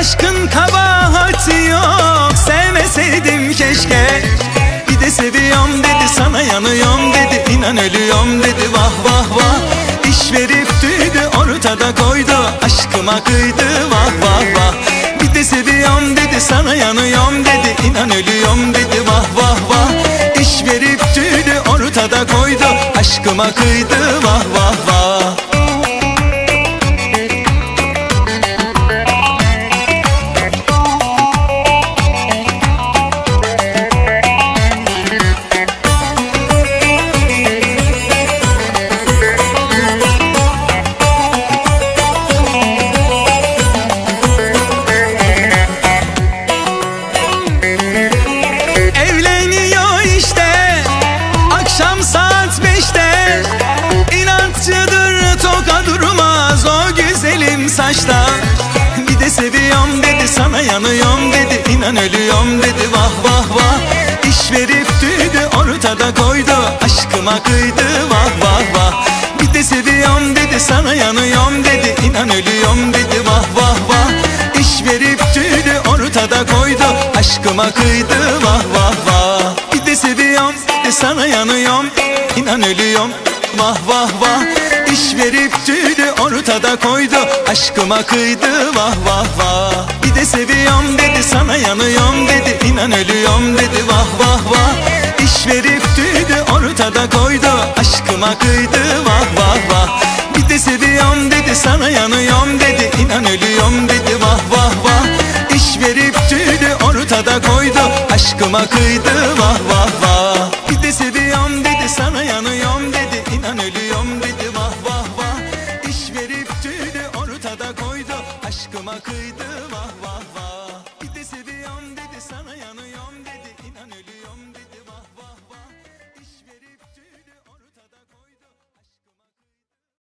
Aşkın kabahati yok. Sevmeseydim keşke. Bir de seviyorum dedi sana yanıyorum dedi. İnan ölüyorum dedi vah vah vah. İş verip tüydü ortada koydu. Aşkıma kıydı vah vah vah. Bir de seviyorum dedi sana yanıyorum dedi. İnan ölüyorum dedi vah vah vah. İş verip tüydü ortada koydu. Aşkıma kıydı saçta Bir de seviyorum dedi sana yanıyorum dedi. İnan ölüyorum dedi vah vah vah. İş verip tüydü ortada koydu. Aşkıma kıydı vah vah vah. Bir de seviyorum dedi sana yanıyorum dedi. İnan ölüyorum dedi vah vah vah. İş verip tüydü ortada koydu. Aşkıma kıydı vah vah vah. Bir de seviyorum de sana yanıyorum. İnan ölüyorum vah vah vah İş verip tüydü ortada koydu. Aşkıma kıydı vah vah vah. Bir de seviyorum dedi sana yanıyorum dedi. İnan ölüyorum dedi vah vah vah. İş verip tüydü ortada koydu. Aşkıma kıydı vah vah vah. Bir de seviyorum dedi sana yanıyorum dedi. İnan ölüyorum dedi vah vah vah. İş verip tüydü ortada koydu. Aşkıma kıydı vah vah vah